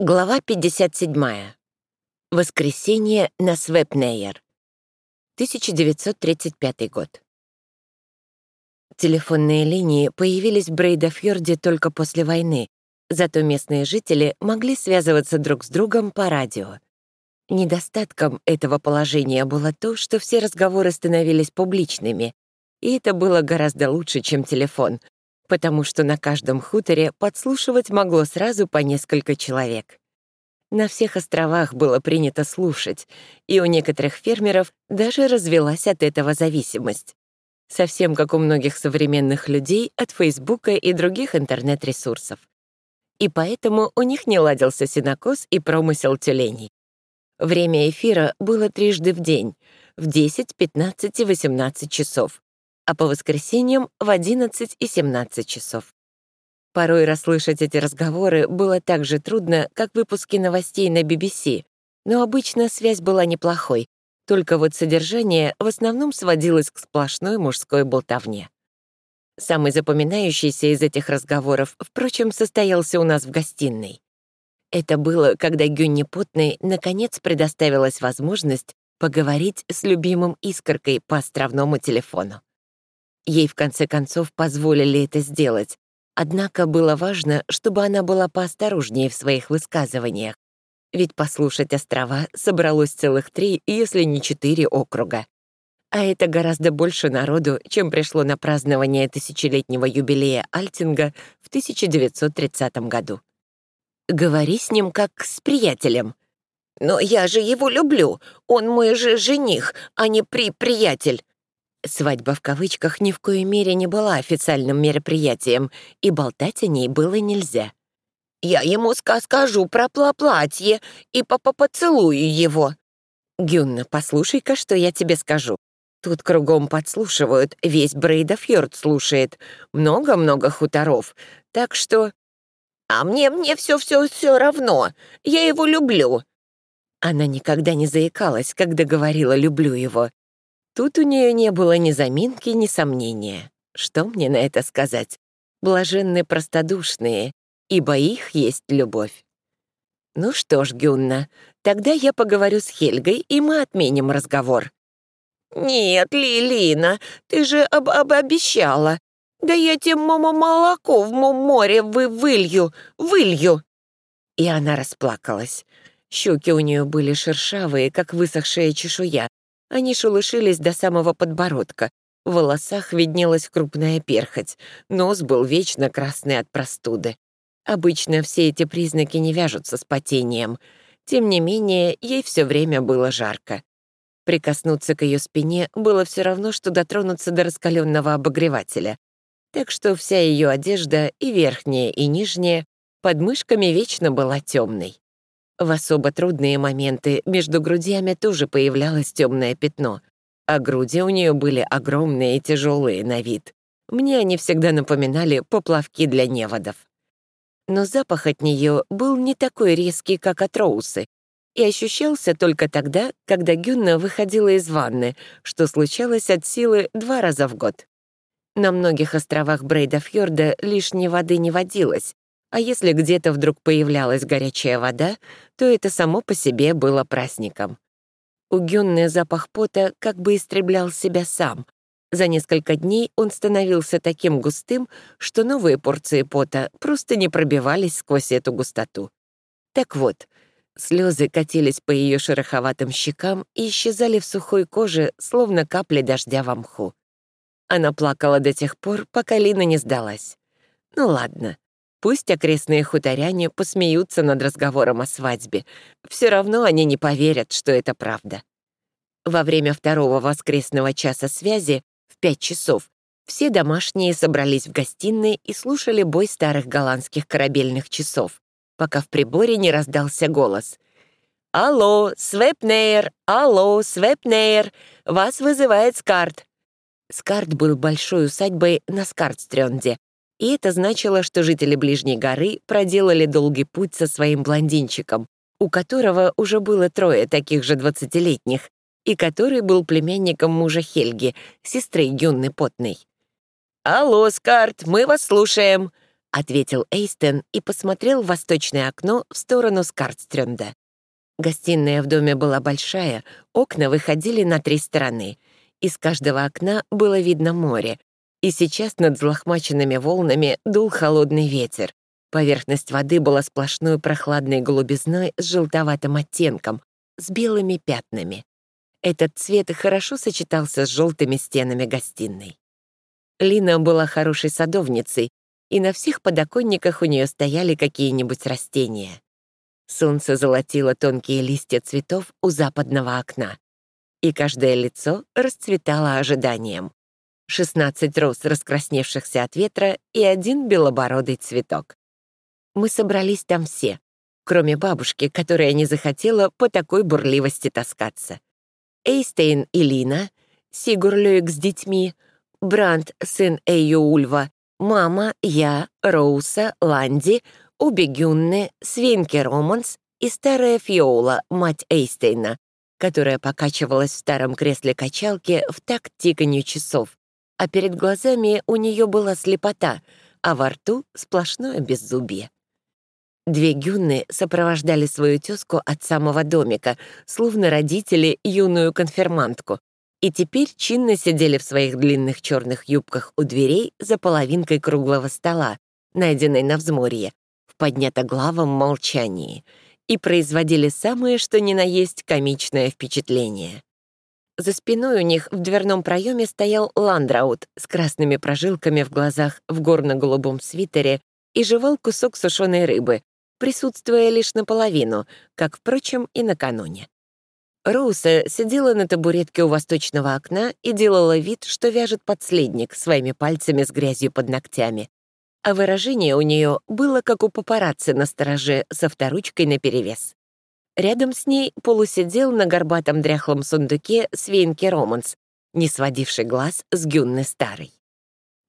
Глава 57. Воскресенье на Свепнейер. 1935 год. Телефонные линии появились в Брейдафьорде только после войны, зато местные жители могли связываться друг с другом по радио. Недостатком этого положения было то, что все разговоры становились публичными, и это было гораздо лучше, чем телефон, потому что на каждом хуторе подслушивать могло сразу по несколько человек. На всех островах было принято слушать, и у некоторых фермеров даже развелась от этого зависимость. Совсем как у многих современных людей от Фейсбука и других интернет-ресурсов. И поэтому у них не ладился синокос и промысел тюленей. Время эфира было трижды в день — в 10, 15 и 18 часов а по воскресеньям в 11 и 17 часов. Порой расслышать эти разговоры было так же трудно, как выпуски новостей на BBC, но обычно связь была неплохой, только вот содержание в основном сводилось к сплошной мужской болтовне. Самый запоминающийся из этих разговоров, впрочем, состоялся у нас в гостиной. Это было, когда Гюнни Потной наконец предоставилась возможность поговорить с любимым искоркой по островному телефону. Ей, в конце концов, позволили это сделать. Однако было важно, чтобы она была поосторожнее в своих высказываниях. Ведь послушать острова собралось целых три, если не четыре округа. А это гораздо больше народу, чем пришло на празднование тысячелетнего юбилея Альтинга в 1930 году. Говори с ним как с приятелем. «Но я же его люблю. Он мой же жених, а не при-приятель», Свадьба в кавычках ни в коей мере не была официальным мероприятием, и болтать о ней было нельзя. «Я ему скажу про платье и поцелую его». «Гюнна, послушай-ка, что я тебе скажу. Тут кругом подслушивают, весь Брейдафьорд слушает. Много-много хуторов. Так что...» «А мне, мне все-все-все равно. Я его люблю». Она никогда не заикалась, когда говорила «люблю его». Тут у нее не было ни заминки, ни сомнения. Что мне на это сказать? Блаженны простодушные, ибо их есть любовь. Ну что ж, Гюнна, тогда я поговорю с Хельгой, и мы отменим разговор. Нет, Лилина, ты же об об обещала. Да я тебе, мама, молоко в море вы вылью, вылью. И она расплакалась. Щеки у нее были шершавые, как высохшая чешуя, они шелушились до самого подбородка. В волосах виднелась крупная перхоть. Нос был вечно красный от простуды. Обычно все эти признаки не вяжутся с потением. Тем не менее, ей все время было жарко. Прикоснуться к ее спине было все равно, что дотронуться до раскаленного обогревателя. Так что вся ее одежда, и верхняя, и нижняя, под мышками вечно была темной. В особо трудные моменты между грудями тоже появлялось темное пятно, а груди у нее были огромные и тяжелые на вид. Мне они всегда напоминали поплавки для неводов. Но запах от нее был не такой резкий, как от Роусы, и ощущался только тогда, когда Гюнна выходила из ванны, что случалось от силы два раза в год. На многих островах Брейдафьорда лишней воды не водилось, а если где-то вдруг появлялась горячая вода, то это само по себе было праздником. Угённый запах пота как бы истреблял себя сам. За несколько дней он становился таким густым, что новые порции пота просто не пробивались сквозь эту густоту. Так вот, слезы катились по ее шероховатым щекам и исчезали в сухой коже, словно капли дождя в мху. Она плакала до тех пор, пока Лина не сдалась. Ну ладно, Пусть окрестные хуторяне посмеются над разговором о свадьбе. Все равно они не поверят, что это правда. Во время второго воскресного часа связи в пять часов все домашние собрались в гостиной и слушали бой старых голландских корабельных часов, пока в приборе не раздался голос. «Алло, Свепнейр! Алло, Свепнейр! Вас вызывает Скарт!» Скарт был большой усадьбой на Скартстрёнде, и это значило, что жители Ближней горы проделали долгий путь со своим блондинчиком, у которого уже было трое таких же двадцатилетних, и который был племянником мужа Хельги, сестры Гюнны Потной. «Алло, Скарт, мы вас слушаем!» ответил Эйстен и посмотрел в восточное окно в сторону Скартстрёнда. Гостиная в доме была большая, окна выходили на три стороны. Из каждого окна было видно море, и сейчас над взлохмаченными волнами дул холодный ветер. Поверхность воды была сплошной прохладной голубизной с желтоватым оттенком, с белыми пятнами. Этот цвет хорошо сочетался с желтыми стенами гостиной. Лина была хорошей садовницей, и на всех подоконниках у нее стояли какие-нибудь растения. Солнце золотило тонкие листья цветов у западного окна, и каждое лицо расцветало ожиданием. 16 роз, раскрасневшихся от ветра, и один белобородый цветок. Мы собрались там все, кроме бабушки, которая не захотела по такой бурливости таскаться. Эйстейн и Лина, Сигурлюик с детьми, Бранд, сын Эйюульва, мама, я, Роуса, Ланди, обе Гюнны, Свинки Романс и старая Фиола, мать Эйстейна, которая покачивалась в старом кресле качалки в такт тиканью часов, а перед глазами у нее была слепота, а во рту сплошное беззубье. Две гюнны сопровождали свою тезку от самого домика, словно родители юную конфирмантку, и теперь чинно сидели в своих длинных черных юбках у дверей за половинкой круглого стола, найденной на взморье, в поднятоглавом молчании, и производили самое что ни на есть комичное впечатление. За спиной у них в дверном проеме стоял Ландраут с красными прожилками в глазах в горно-голубом свитере и жевал кусок сушеной рыбы, присутствуя лишь наполовину, как, впрочем, и накануне. Роуса сидела на табуретке у восточного окна и делала вид, что вяжет подследник своими пальцами с грязью под ногтями. А выражение у нее было, как у папарацци на стороже, со вторучкой наперевес. Рядом с ней полусидел на горбатом дряхлом сундуке Свинки Романс, не сводивший глаз с Гюнны Старой.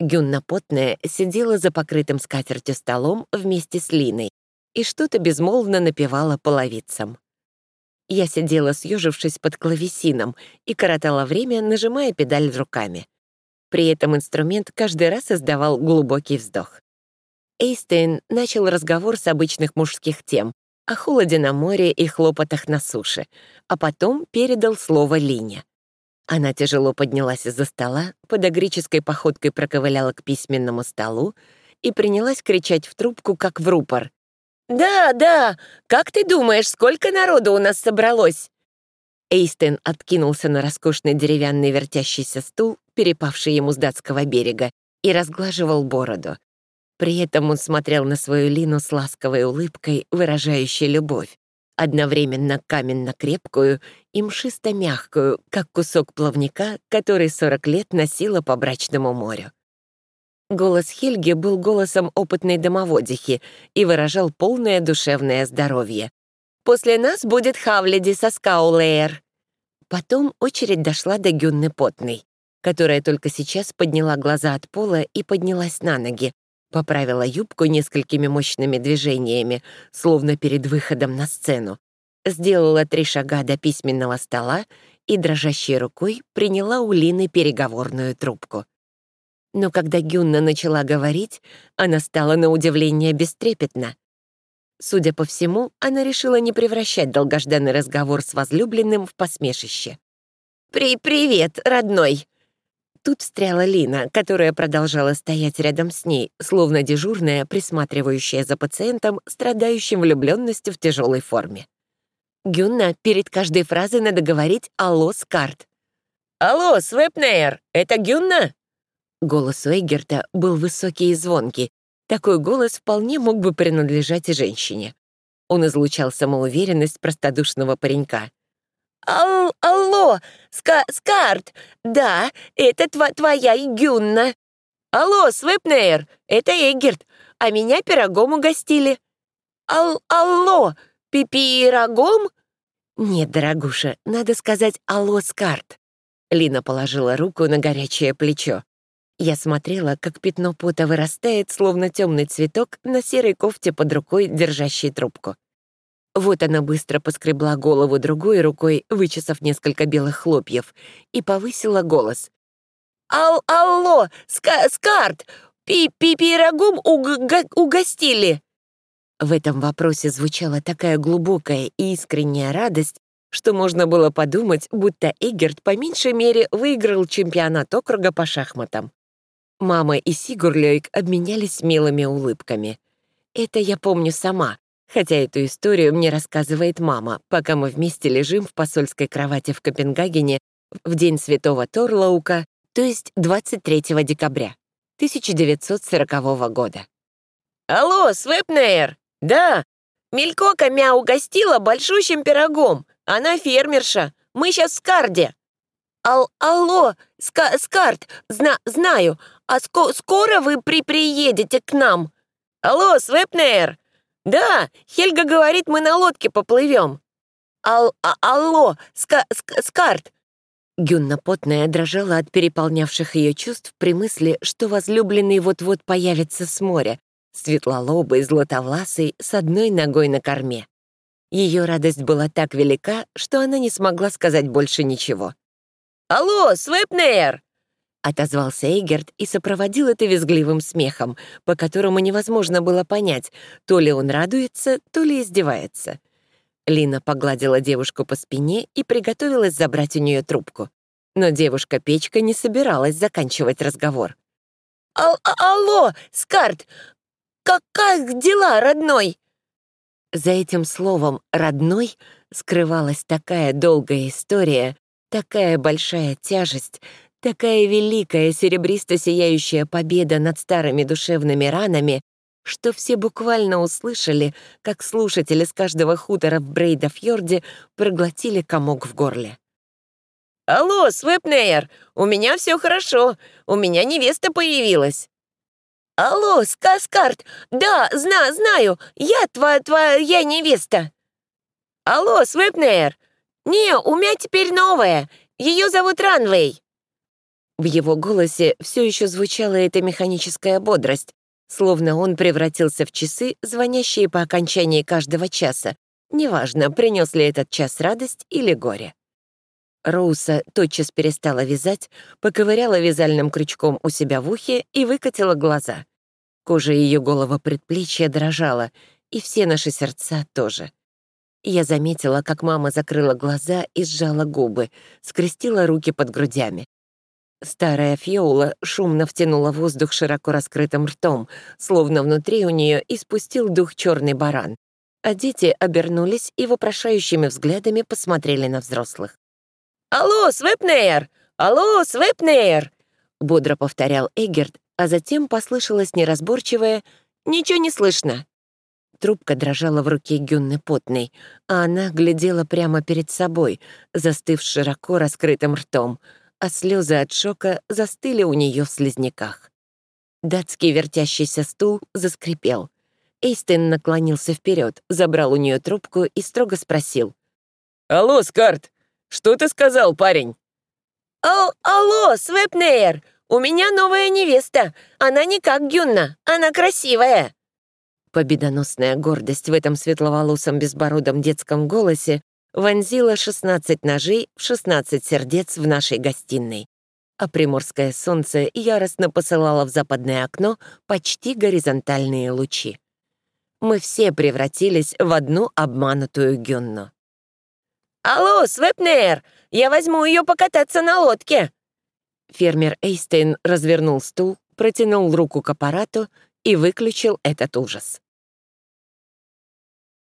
Гюнна Потная сидела за покрытым скатертью столом вместе с Линой, и что-то безмолвно напевала половицам. Я сидела, съежившись под клавесином, и коротала время, нажимая педаль руками. При этом инструмент каждый раз издавал глубокий вздох. Эйстейн начал разговор с обычных мужских тем, о холоде на море и хлопотах на суше, а потом передал слово Лине. Она тяжело поднялась из-за стола, подогрической походкой проковыляла к письменному столу и принялась кричать в трубку, как в рупор. «Да, да! Как ты думаешь, сколько народу у нас собралось?» Эйстен откинулся на роскошный деревянный вертящийся стул, перепавший ему с датского берега, и разглаживал бороду. При этом он смотрел на свою Лину с ласковой улыбкой, выражающей любовь, одновременно каменно-крепкую и мшисто-мягкую, как кусок плавника, который 40 лет носила по брачному морю. Голос Хельги был голосом опытной домоводихи и выражал полное душевное здоровье. «После нас будет Хавледи со Скаулэйр». Потом очередь дошла до Гюнны Потной, которая только сейчас подняла глаза от пола и поднялась на ноги, поправила юбку несколькими мощными движениями, словно перед выходом на сцену, сделала три шага до письменного стола и дрожащей рукой приняла у Лины переговорную трубку. Но когда Гюнна начала говорить, она стала на удивление бестрепетна. Судя по всему, она решила не превращать долгожданный разговор с возлюбленным в посмешище. «При «Привет, родной!» Тут встряла Лина, которая продолжала стоять рядом с ней, словно дежурная, присматривающая за пациентом, страдающим влюбленностью в тяжелой форме. Гюнна, перед каждой фразой надо говорить «Алло, Скарт». «Алло, Свепнейр, это Гюнна?» Голос Уэйгерта был высокий и звонкий. Такой голос вполне мог бы принадлежать женщине. Он излучал самоуверенность простодушного паренька. «Ал алло, Ска Скарт! Да, это тва твоя Игюнна!» «Алло, Свепнейр, это Эггерт, а меня пирогом угостили!» «Ал алло, пипирогом?» «Нет, дорогуша, надо сказать «Алло, Скарт!» Лина положила руку на горячее плечо. Я смотрела, как пятно пота вырастает, словно темный цветок, на серой кофте под рукой, держащей трубку. Вот она быстро поскребла голову другой рукой, вычесав несколько белых хлопьев, и повысила голос. «Ал алло, ска скарт! пи пи пирогом уг угостили?» В этом вопросе звучала такая глубокая и искренняя радость, что можно было подумать, будто Эгерт по меньшей мере выиграл чемпионат округа по шахматам. Мама и Сигурлёйк обменялись милыми улыбками. Это я помню сама, хотя эту историю мне рассказывает мама, пока мы вместе лежим в посольской кровати в Копенгагене в день Святого Торлаука, то есть 23 декабря 1940 года. «Алло, Свепнейр! Да, Мелькока мя угостила большущим пирогом. Она фермерша. Мы сейчас в Скарде». Ал «Алло, ска Скард, зна знаю. А ско скоро вы при приедете к нам?» «Алло, Свепнейр!» «Да, Хельга говорит, мы на лодке поплывем». «Ал а алло, ска ска Скард!» Гюнна потная дрожала от переполнявших ее чувств при мысли, что возлюбленный вот-вот появится с моря, светлолобый, златовласый, с одной ногой на корме. Ее радость была так велика, что она не смогла сказать больше ничего. «Алло, Свепнейр!» — отозвался Эйгерт и сопроводил это визгливым смехом, по которому невозможно было понять, то ли он радуется, то ли издевается. Лина погладила девушку по спине и приготовилась забрать у нее трубку. Но девушка-печка не собиралась заканчивать разговор. «Ал «Алло, Скарт, как дела, родной?» За этим словом «родной» скрывалась такая долгая история, такая большая тяжесть, такая великая серебристо-сияющая победа над старыми душевными ранами, что все буквально услышали, как слушатели с каждого хутора в Брейдафьорде проглотили комок в горле. «Алло, Свепнейер, у меня все хорошо, у меня невеста появилась». «Алло, Скаскарт! Да, зна знаю, я твоя твоя невеста!» «Алло, Свепнер! Не, у меня теперь новая, ее зовут Ранвей!» В его голосе все еще звучала эта механическая бодрость, словно он превратился в часы, звонящие по окончании каждого часа, неважно, принес ли этот час радость или горе. Роуса тотчас перестала вязать, поковыряла вязальным крючком у себя в ухе и выкатила глаза. Кожа ее голого предплечья дрожала, и все наши сердца тоже. Я заметила, как мама закрыла глаза и сжала губы, скрестила руки под грудями. Старая Фьоула шумно втянула воздух широко раскрытым ртом, словно внутри у нее испустил дух черный баран. А дети обернулись и вопрошающими взглядами посмотрели на взрослых. «Алло, Свепнейр! Алло, Свепнейр!» — бодро повторял Эггерт, а затем послышалось неразборчивое «Ничего не слышно». Трубка дрожала в руке Гюнны Потной, а она глядела прямо перед собой, застыв широко раскрытым ртом, а слезы от шока застыли у нее в слизняках. Датский вертящийся стул заскрипел. Эйстен наклонился вперед, забрал у нее трубку и строго спросил. «Алло, Скарт, что ты сказал, парень?» «Ал «Алло, Свепнейр, у меня новая невеста. Она не как Гюнна, она красивая». Победоносная гордость в этом светловолосом безбородом детском голосе вонзила 16 ножей в 16 сердец в нашей гостиной. А приморское солнце яростно посылало в западное окно почти горизонтальные лучи. Мы все превратились в одну обманутую Гюнну. «Алло, Свепнер, я возьму ее покататься на лодке!» Фермер Эйстейн развернул стул, протянул руку к аппарату и выключил этот ужас.